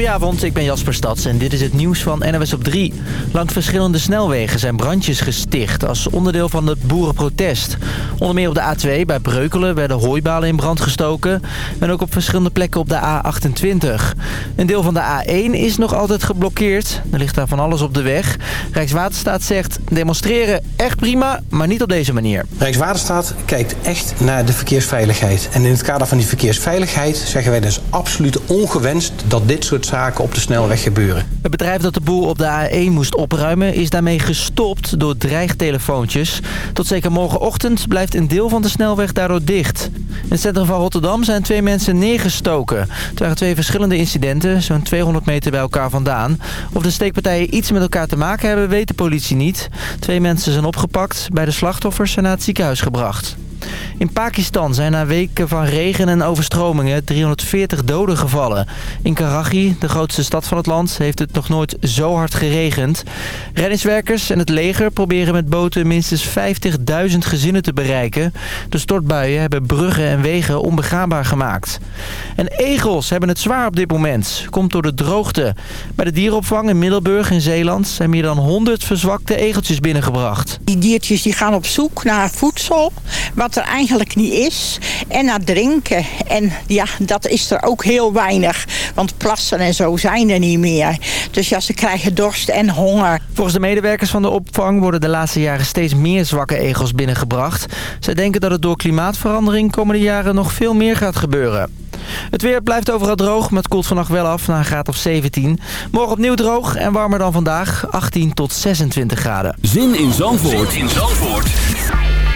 Goedenavond, ik ben Jasper Stads en dit is het nieuws van NWS op 3. Langs verschillende snelwegen zijn brandjes gesticht als onderdeel van het boerenprotest. Onder meer op de A2 bij Breukelen werden hooibalen in brand gestoken. En ook op verschillende plekken op de A28. Een deel van de A1 is nog altijd geblokkeerd. Er ligt daar van alles op de weg. Rijkswaterstaat zegt demonstreren echt prima, maar niet op deze manier. Rijkswaterstaat kijkt echt naar de verkeersveiligheid. En in het kader van die verkeersveiligheid zeggen wij dus absoluut ongewenst dat dit soort zaken op de snelweg gebeuren. Het bedrijf dat de boel op de A1 moest opruimen is daarmee gestopt door dreigtelefoontjes. Tot zeker morgenochtend blijft een deel van de snelweg daardoor dicht. In het centrum van Rotterdam zijn twee mensen neergestoken. Het waren twee verschillende incidenten, zo'n 200 meter bij elkaar vandaan. Of de steekpartijen iets met elkaar te maken hebben, weet de politie niet. Twee mensen zijn opgepakt, bij de slachtoffers zijn naar het ziekenhuis gebracht. In Pakistan zijn na weken van regen en overstromingen 340 doden gevallen. In Karachi, de grootste stad van het land, heeft het nog nooit zo hard geregend. Reddingswerkers en het leger proberen met boten minstens 50.000 gezinnen te bereiken. De stortbuien hebben bruggen en wegen onbegaanbaar gemaakt. En egels hebben het zwaar op dit moment. Komt door de droogte. Bij de dierenopvang in Middelburg in Zeeland zijn meer dan 100 verzwakte egeltjes binnengebracht. Die diertjes die gaan op zoek naar voedsel, wat er eigenlijk niet is. En naar drinken. En ja, dat is er ook heel weinig. Want plassen en zo zijn er niet meer. Dus ja, ze krijgen dorst en honger. Volgens de medewerkers van de opvang worden de laatste jaren steeds meer zwakke egels binnengebracht. Zij denken dat het door klimaatverandering komende jaren nog veel meer gaat gebeuren. Het weer blijft overal droog, maar het koelt vannacht wel af naar een graad of 17. Morgen opnieuw droog en warmer dan vandaag, 18 tot 26 graden. Zin in Zandvoort, zin in Zandvoort.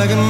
like a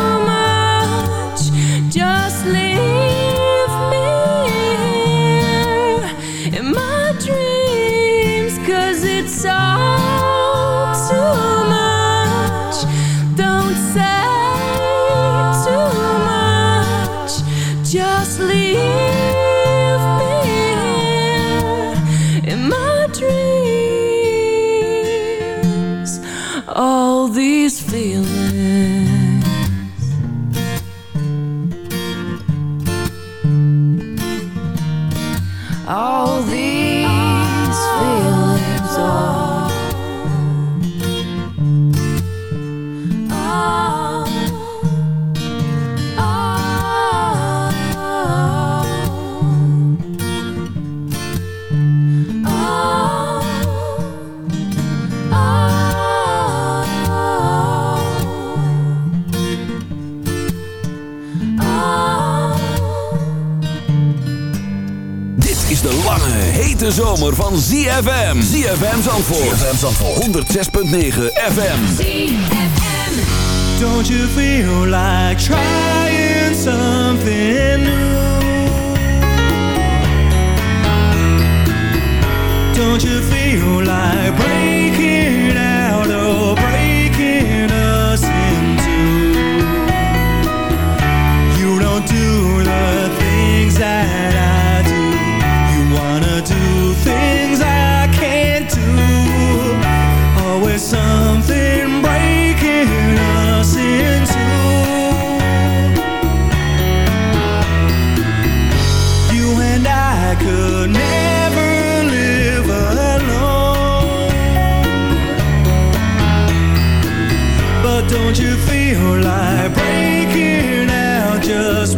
Van ZFM. ZFM Zandvoort. ZFM Zandvoort. 106.9 FM. Don't you feel like trying something new? Don't you feel like breaking don't you feel like breaking out? Just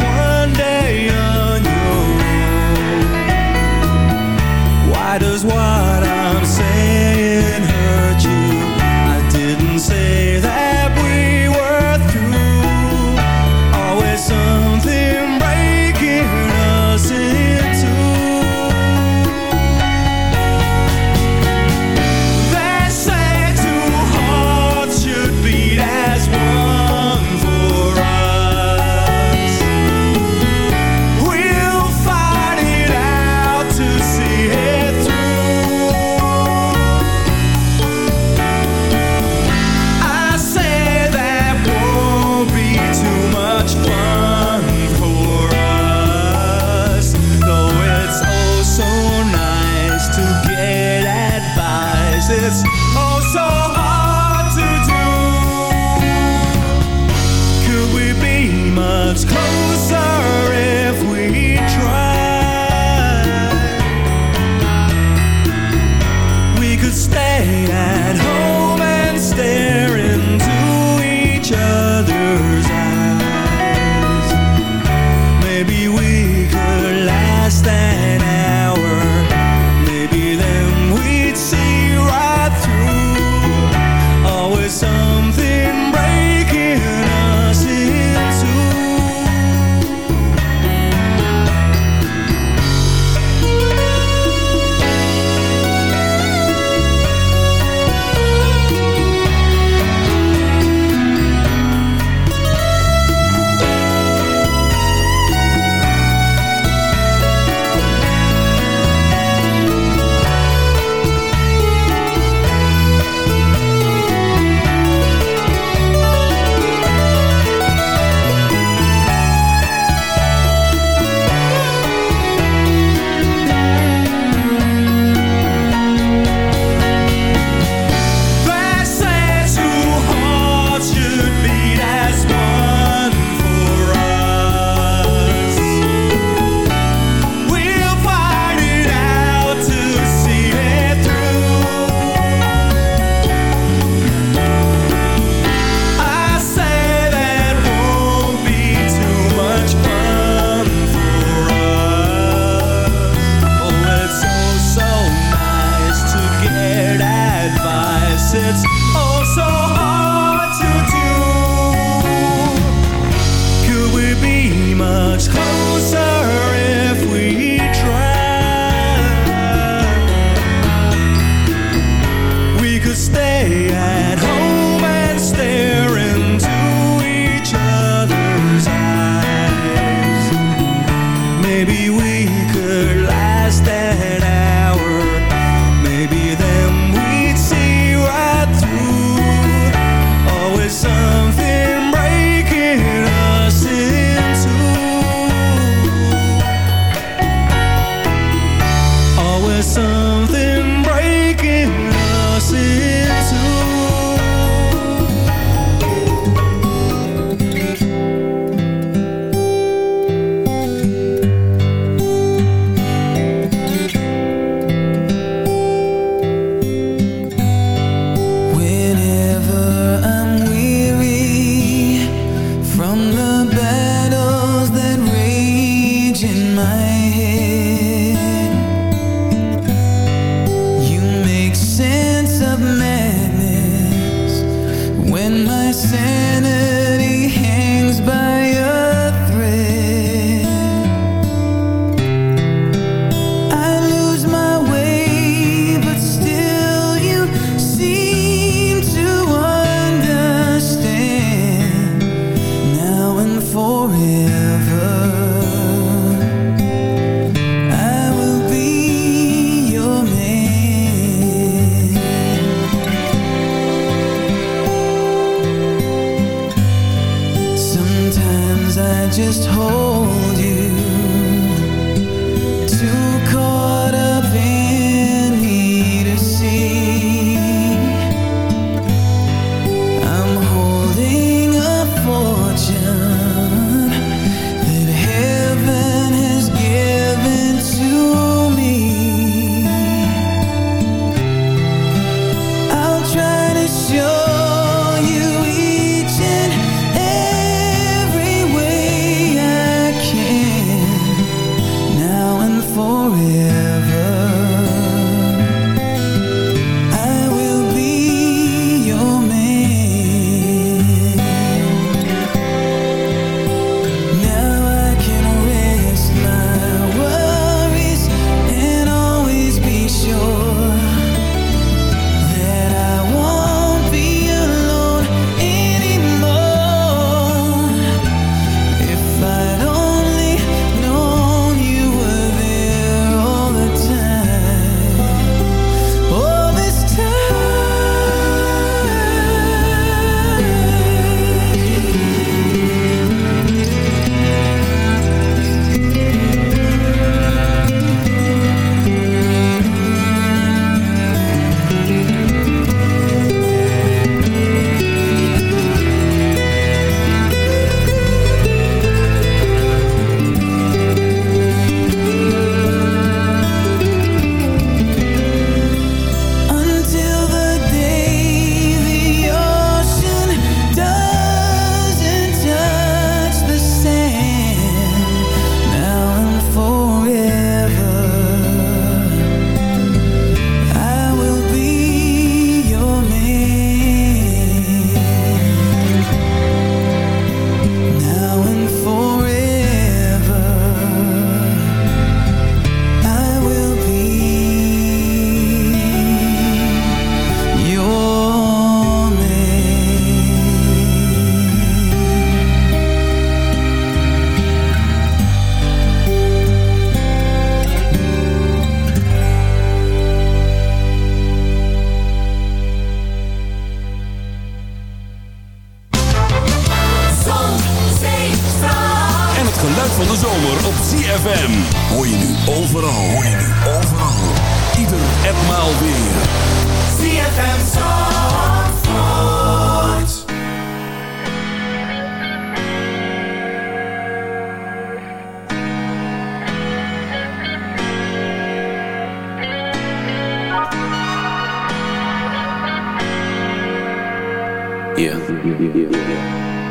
Yeah. Yeah.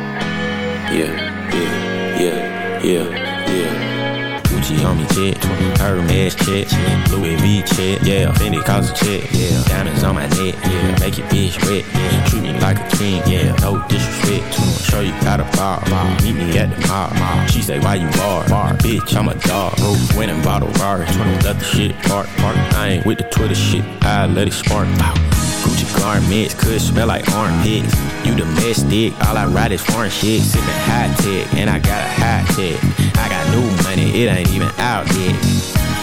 Yeah. Yeah. Yeah. Yeah. Gucci on me check, Hermes check, Louis V check, yeah, Fendi Casa check, yeah, diamonds on my neck, yeah, make your bitch wet, yeah, treat me like a king, yeah, no disrespect, show you how to bar, meet me at the bar, bar. she say why you bar, bar, bitch, I'm a dog, bro, winning bottle bar, let the shit park, park. I ain't with the Twitter shit, I let it spark, out. Gucci garments could smell like armpits. You domestic, all I ride is foreign shit. Sippin' high tech, and I got a high tech. I got new money, it ain't even out yet.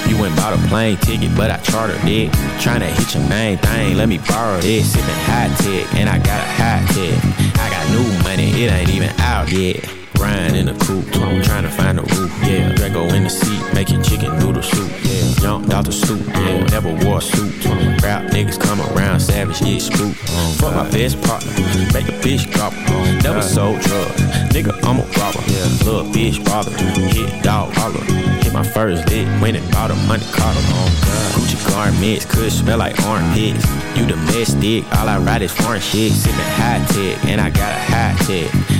You went bought a plane ticket, but I chartered it. Tryna hit your main thing, let me borrow this. Sippin' high tech, and I got a high tech. I got new money, it ain't even out yet. Ryan in the coupe, I'm trying to find a roof, yeah. Draco in the seat, making chicken noodle soup, yeah. Jumped out the stoop, yeah. Never wore a suit. Rap niggas come around, savage, yeah, spook. Fuck my best partner, make a bitch gobble. Never sold drugs, nigga, I'm a robber. Yeah. Little bitch bother, hit dog holler. Hit my first lick, went and bought a money. Oh, Gucci garments could smell like armpits. You domestic, all I ride is foreign shit. Sippin' high tech, and I got a high tech.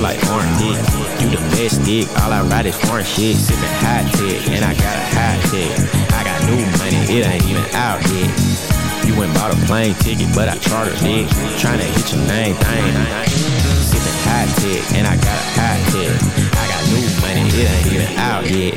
Smell like orange dick. You domestic, all I ride is foreign shit. Sippin' hot tech, and I got a hot tech. I got new money, it ain't even out yet. You went bought a plane ticket, but I chartered it. Tryna hit your main thing. Sippin' hot tech, and I got a hot tech. I got new money, it ain't even out yet.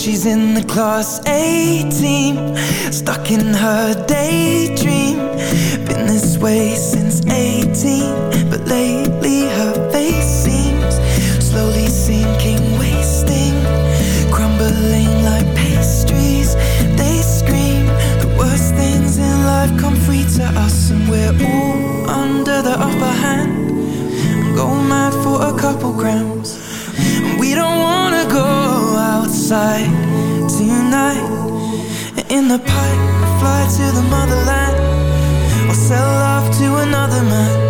She's in the class A team Stuck in her daydream. Been this way since 18 But lately her face seems Slowly sinking, wasting Crumbling like pastries. They scream The worst things in life come free to us And we're all under the upper hand. Go mad for a couple grams outside tonight. In the pipe, fly to the motherland. Or sell off to another man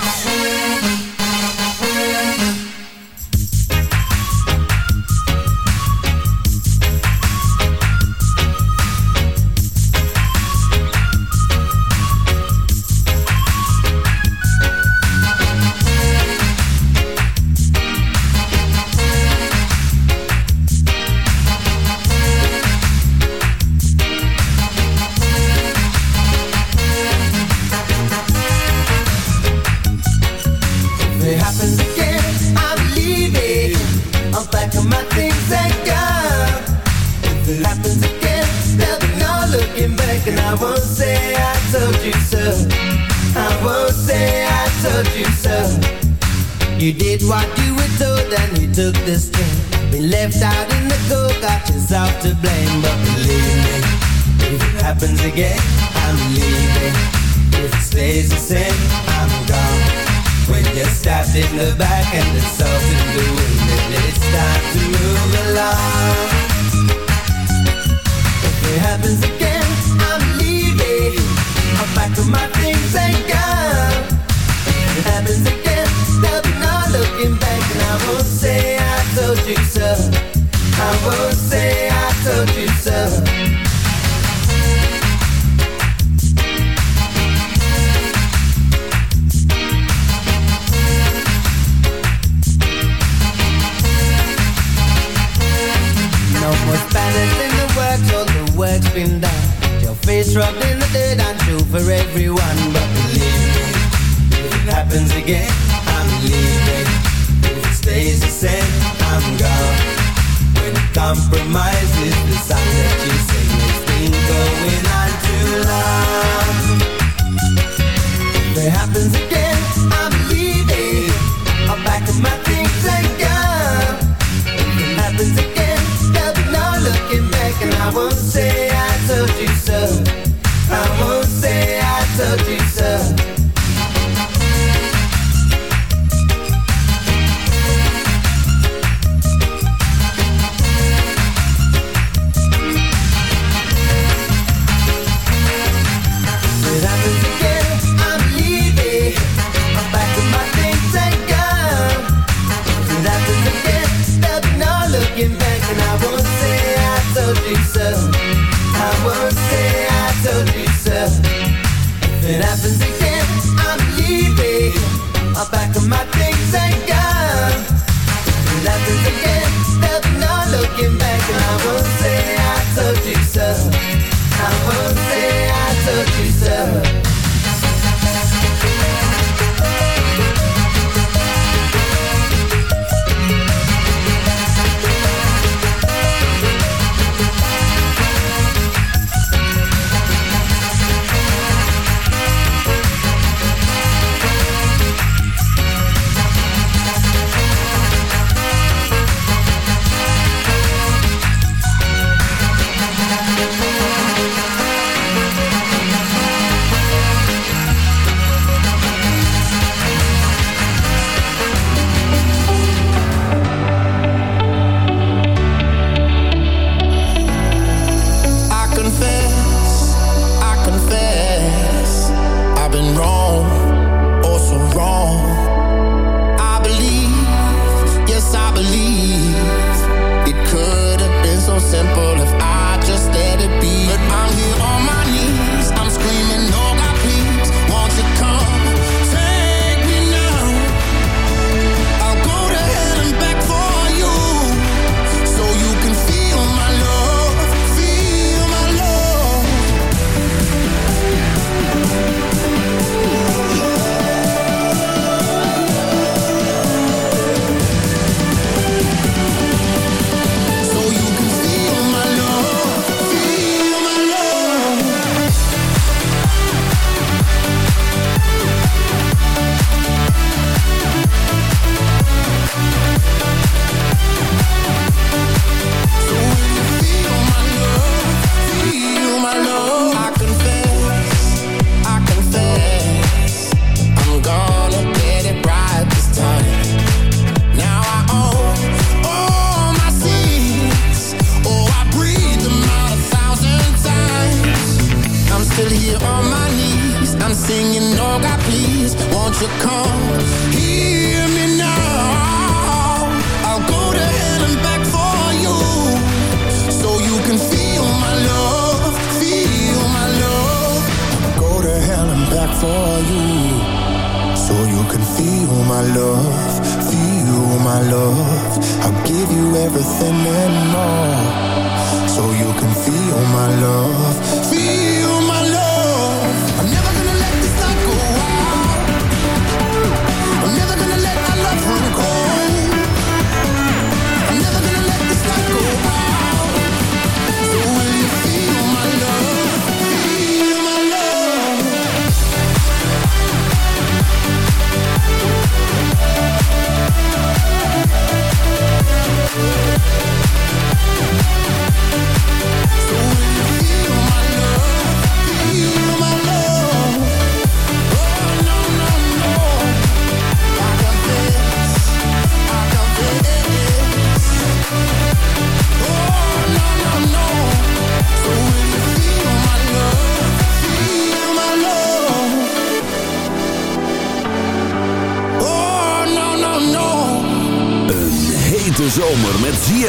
everything and more. So you can feel my love